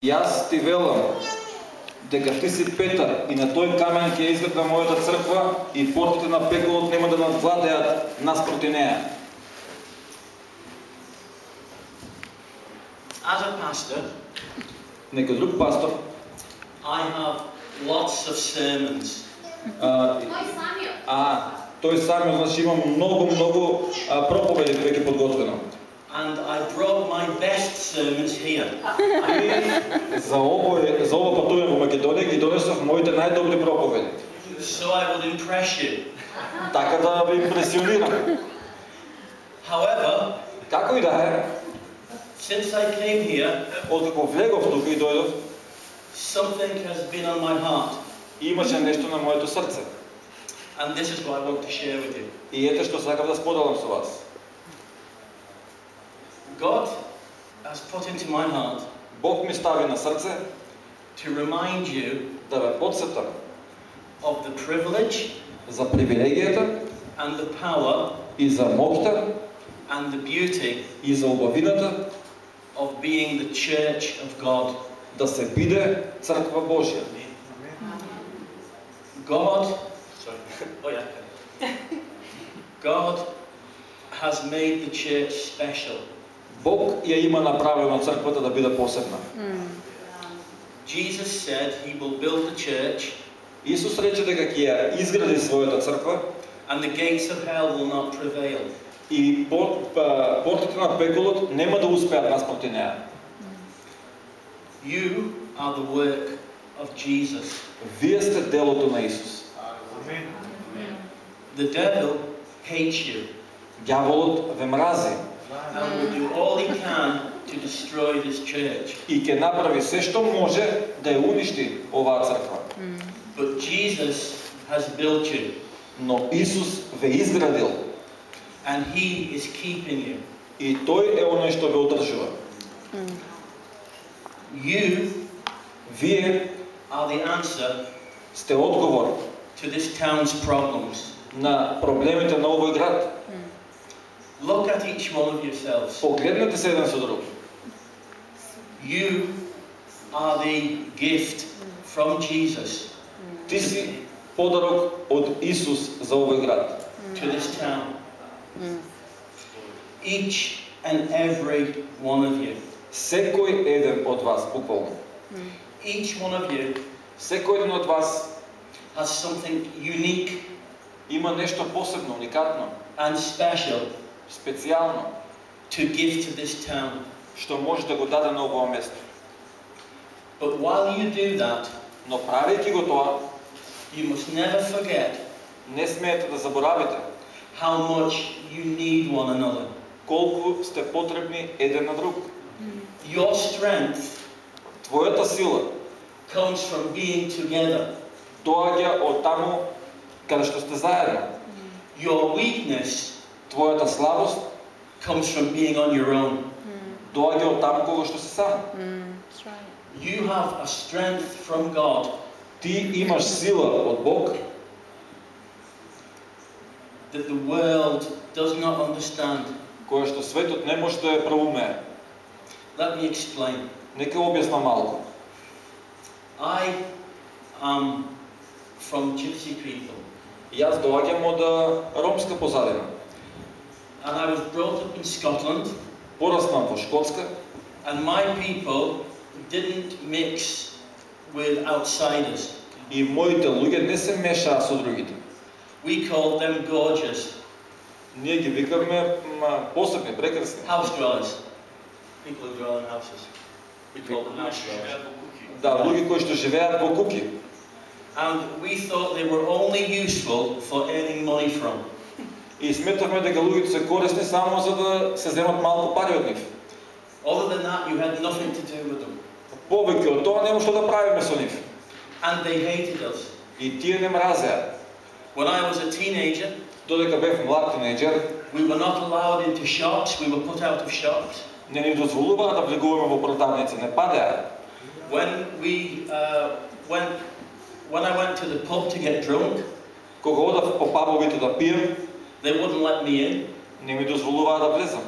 Јас ти велам дека ти си Петар и на тој камен ќе изградам мојата црква и портите на пеколот нема да надвладеат наспроти неа. As a pastor, Некој друг пастор, I have lots of sermons. а, а тој сам значи има многу многу проповеди веќе подготвено. And I brought my best sermons here. И за овој за ово патување во Македонија ги донесов моите најдобри проповеди. So I would impress you. Така да ви импресионирам. However, Како и да е, since I came here, откако влегов тука и дојдов, something has been on my heart. имаше нешто на моето срце. And this is what I want to share with you. И ете што сакав да споделам со вас. God has put into my heart Бог ми стави на срце to remind you да ве подсетам of the privilege за привилегијата and the power и за моќта and the beauty и за убавината of being the church of God. да се биде црква Божја. God, sorry, oh yeah, God has made the church special. Бог ја има направено црквата да биде посебна. Jesus said he will build the church Исус рече дека ќе ја изгради својата црква and the gates of hell will not prevail. и па- портите на пеколот нема да успеат наспроти неа. You are the work of Jesus. Вие сте делото на Исус. The devil hates you Ѓаволот ве мрази and will do all he can to destroy this church. и ќе направи се што може да ја уништи оваа црква. But Jesus has built you Но Исус ве изградил and he is keeping you. и тој е оној што ве одржува. You Вие are the answer сте одговор to this town's problems. на проблемите на овој град. Look at each one of yourselves. Погледнете се еден со друг. You are the gift from Jesus Ти си подарок од Исус за овој град. to this town. Each and every one of you. Секој еден од вас, буквално. Each one of you Секој еден од вас has something unique има нешто посебно, уникатно, and special Специјално, to give to this town. што може да го даде на овоа место. But while you do that, Но правејќи го тоа, you must never forget не смеете да заборавите how much you need one another. колку сте потребни еден на друг. Your strength Твојата сила comes from being together. доаѓа од таму каде што сте заедно. Your weakness Твојата слабост comes from being on your own. доаѓа од таму кога што си сам. That's right. You have a strength from God Ти имаш сила од Бог that the world does not understand. која што светот не може да ја проумее. Let me explain. Нека објаснам малку. I am from gypsy people Јас доаѓам од а, ромска позадина. and I was brought up in Scotland Пораснам во Шкотска and my people didn't mix with outsiders. и моите луѓе не се мешаа со другите. We called them gorgeous, Ние ги викаме м, посебни, прекрасни. house dwellers, people who dwell in houses. We call them house dwellers. Да, луѓе кои што живеат во куки. And we thought they were only useful for earning money from. И сметавме дека луѓето се корисни само за да се земат малку пари од нив. Other than that, you had nothing to do with them. Повеќе од тоа нема што да правиме со нив. And they hated us. И тие не мразеа. When I was a teenager, Додека бев млад тинејџер, we were not allowed into shops, we were put out of shops. не ни дозволуваа да влегуваме во продавници, не падеа. When we uh, went, when I went to the pub to get drunk, Кога одав по пабовите да пием, they wouldn't let me in. не ми дозволуваа да влезам.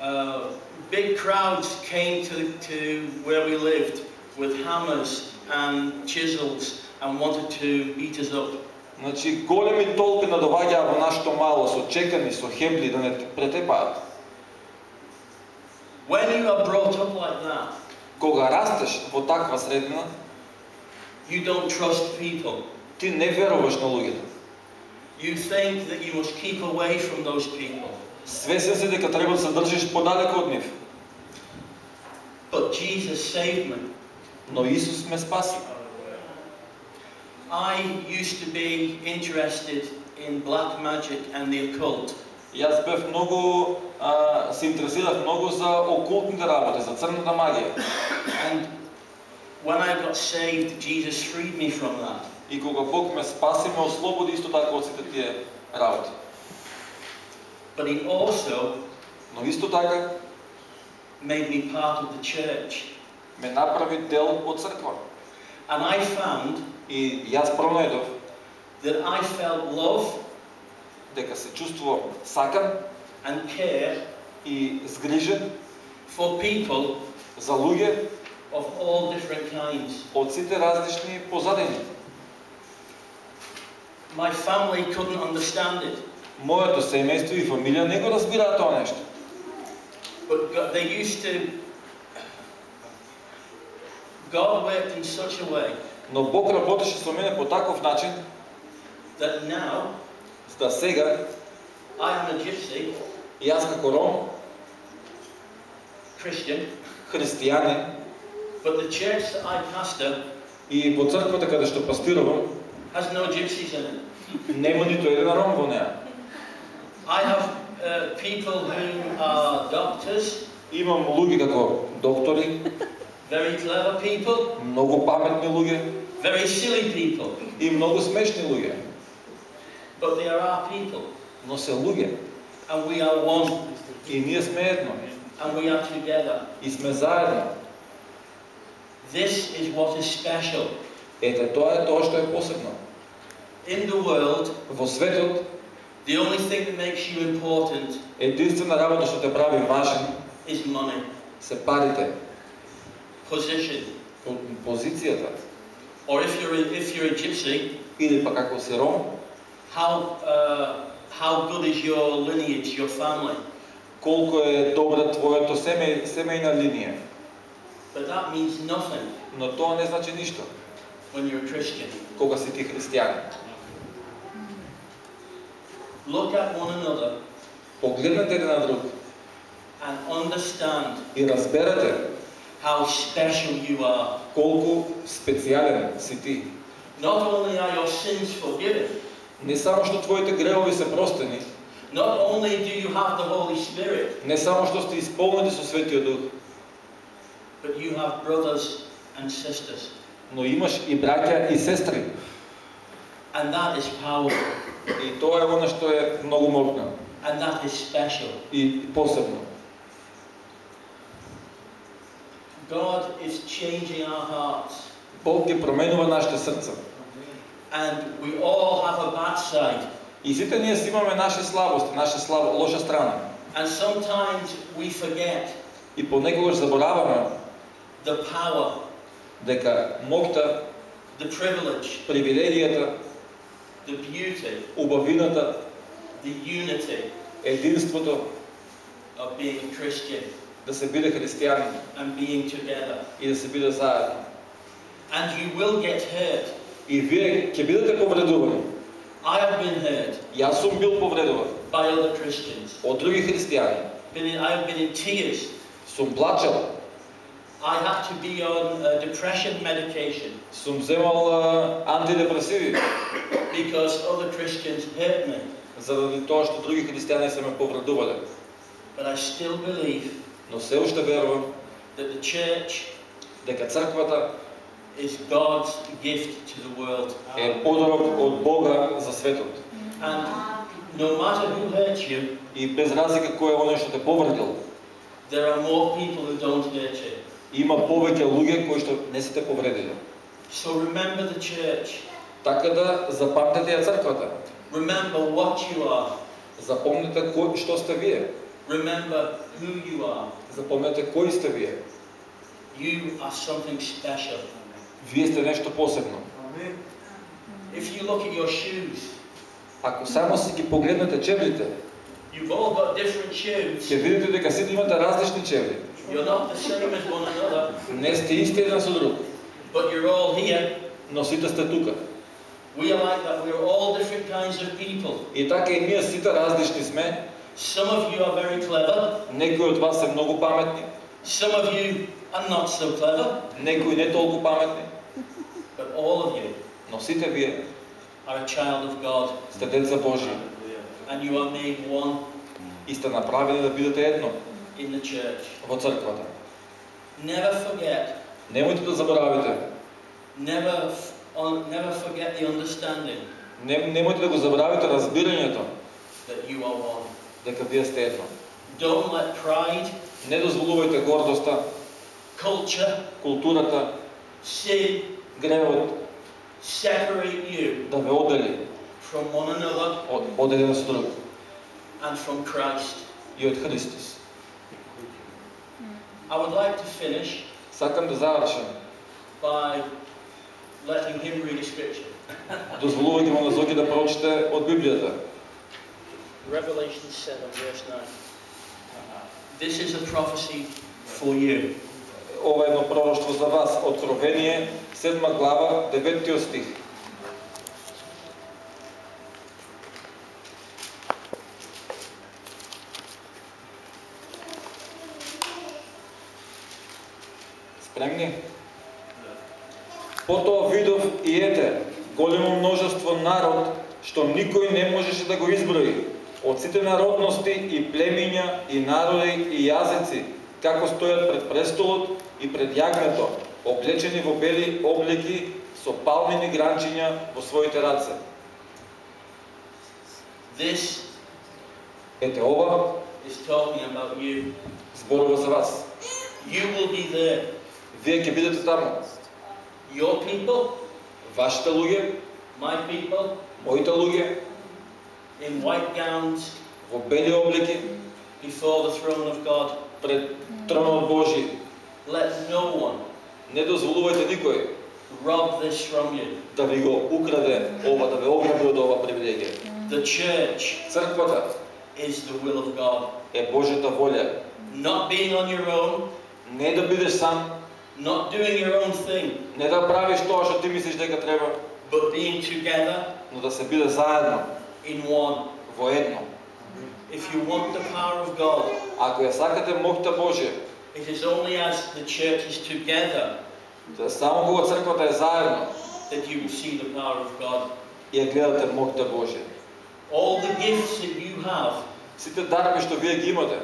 uh, big crowds came to, to where we lived with hammers and chisels and wanted to beat us up. Значи големи толпи надоаѓаа во нашето мало со чекани, со хебли да не те претепаат. When you are brought up like that, Кога растеш во таква средина, you don't trust people. ти не веруваш на луѓето. You think that you must keep away from those people. Свесен си дека треба да се држиш подалеку од нив. But Jesus saved me. Но Исус ме спаси. I used to be interested in black magic and the occult. Јас бев многу, а, се интересирав многу за окултните работи, за црната магија. And when I got saved, Jesus freed me from that. И кога Бог ме спаси, ме ослободи исто така од сите тие работи. But He also Но исто така made me part of the church. ме направи дел од црква. And I found И јас пронајдов that I felt love дека се чувствувам сакан and care и згрижен for people за луѓе of all different kinds. од сите различни позадини. My family couldn't understand it, Моето семејство и фамилија не го разбираат тоа нешто. but they used to. God worked in such a way Но Бог работеше со мене по таков начин, that now да сега I am a gypsy, јас како ром, Christian, христијанин, but the church that I pastor и во црквата каде што пастирувам, has no gypsies in it. Нема ниту еден ром во неа. I have uh, people who are doctors, Имам луѓе како доктори, very clever people, многу паметни луѓе very silly people, и многу смешни луѓе, but they are our people, но се луѓе and we are one, и ние сме едно and we are together. и сме заедно. This is what is special. Ете тоа е тоа што е посебно. In the world, Во светот the only thing that makes you important единствена работа што те прави важен is money, се парите, position, позицијата or if you're a, if you're a gypsy, или па како си ром, how uh, how good is your lineage, your family? колку е добра твоето семеј, семејна линија. But that means nothing Но тоа не значи ништо when you're a Christian. кога си ти христијанин. Look at one another Погледнете еден на друг and understand и разберете how special you are. колку специјален си ти. Not only are your sins forgiven, Не само што твоите гревови се простени, not only do you have the Holy Spirit, не само што сте исполнени со Светиот Дух, but you have brothers and sisters. но имаш и браќа и сестри. And that is powerful. И тоа е оно што е многу мокно And that is special. и посебно. God is changing our hearts. Бог ги променува нашите срца. And we all have a bad side. И сите ние си имаме наши слабости, наша слаба, лоша страна. And sometimes we forget И понекогаш забораваме the power, дека моќта, the privilege, привилегијата, the beauty, убавината, the unity единството of being a Christian да се биде христијанин and being together. и да се биде заедно. And you will get hurt. И вие ќе бидете повредувани. I have been hurt Јас сум бил повредуван by other Christians. од други христијани. Been in, I've been in tears. Сум плачал, I had to be on uh, depression medication сум земал а, антидепресиви, because other Christians hurt me. заради тоа што други христијани се ме повредувале. But I still believe Но се уште верувам that the church дека црквата is God's gift to the world. е подарок од Бога за светот. And no matter who hurts you, И без разлика кој е оној што те повредил, there are more people who don't hurt you. Има повеќе луѓе кои што не се те повредиле. So remember the church. Така да запамтете ја црквата. Remember what you are. Запомнете кој што сте вие. Remember who you are. Запомнете кои сте вие. You are something special. Вие сте нещо посебно. If you look at your shoes, Ако само си ги погледнете чевлите, you've all got different shoes. ќе видите дека сите имате различни чевли. You're not the same as one another, Не сте исти еден со друг, but you're all here. но сите сте тука. We are like that. We're all different kinds of people. И така и ние сите различни сме. Some of you are very clever. Некои од вас се многу паметни, Some of you are not so clever. некои не толку паметни, But all of you но сите вие are a child of God. сте деца Божи And you are made one и сте направени да бидете едно in the church. во црквата. Never forget. Немојте да заборавите, Never, f- un- never forget the understanding не, немојте да го заборавите разбирањето that you are one. дека вие сте едно. Don't let pride, Не дозволувајте гордоста, culture, културата, sin гревот separate you да ве одели from one another од, од еден со друг and from Christ. и од Христос. I would like to finish Сакам да завршам, by letting him read a scripture. дозволувајте му на Зоки да прочите од Библијата. Revelation 7, verse 9. This is a prophecy for you. Ова е едно пророштво за вас. Откровение, 7 глава, 9 стих. Потоа видов и ете, големо множество народ, што никој не можеше да го изброи, од сите народности и племиња и народи и јазици, како стојат пред престолот и пред јагнето, облечени во бели облеки со палмени гранчиња во своите раце. This Ете ова is talking about you. зборува за вас. You will be there. Вие ќе бидете таму. Your people, Вашите луѓе, my people, моите луѓе, in white gowns во бели облеки, before the throne of God. пред тронот Божи. Let no one Не дозволувајте никој rob this from you. да ви го украде ова, да ве ограби од ова привилегија. The church Црквата is the will of God. е Божјата волја. Not being on your own, Не да бидеш сам, not doing your own thing, не да правиш тоа што ти мислиш дека треба, but being together но да се биде заедно, in one. во едно. If you want the power of God, Ако ја сакате моќта Божја, it is only as the church is together да само кога црквата е заедно, that you will see the power of God. ја гледате моќта Божја. All the gifts that you have, Сите дарби што вие ги имате,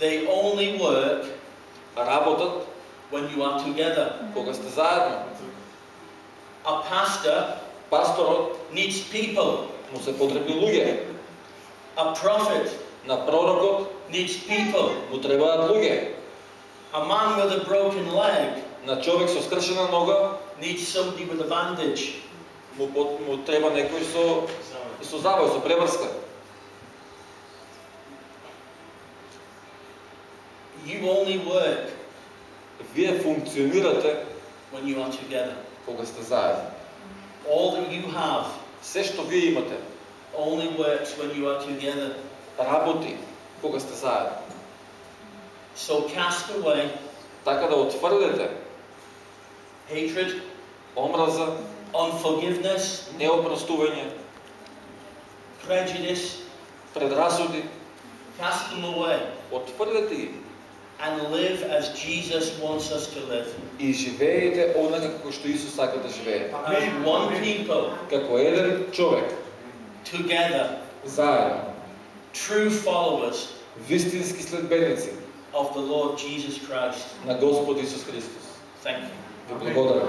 they only work работат when you are together. кога сте заедно. A pastor Пасторот needs people. му се потребни луѓе, A prophet на пророкот needs people. му требаат луѓе, A man with a broken leg на човек со скршена нога needs somebody with a bandage. му, му треба некој со со завој, со преврска. You only work Вие функционирате when you are together. кога сте заедно. All that you have Се што вие имате only works when you are together. работи кога сте заедно. So cast away Така да отфрлете hatred, омраза, unforgiveness, неопростување, prejudice, предрасуди, cast them away отфрлете ги and live as Jesus wants us to live. и живеете онака како што Исус сака да живее. As one people, Како еден човек, together, заедно, true followers вистински следбеници of the Lord Jesus Christ. на Господ Исус Христос. Thank you. Ви благодарам.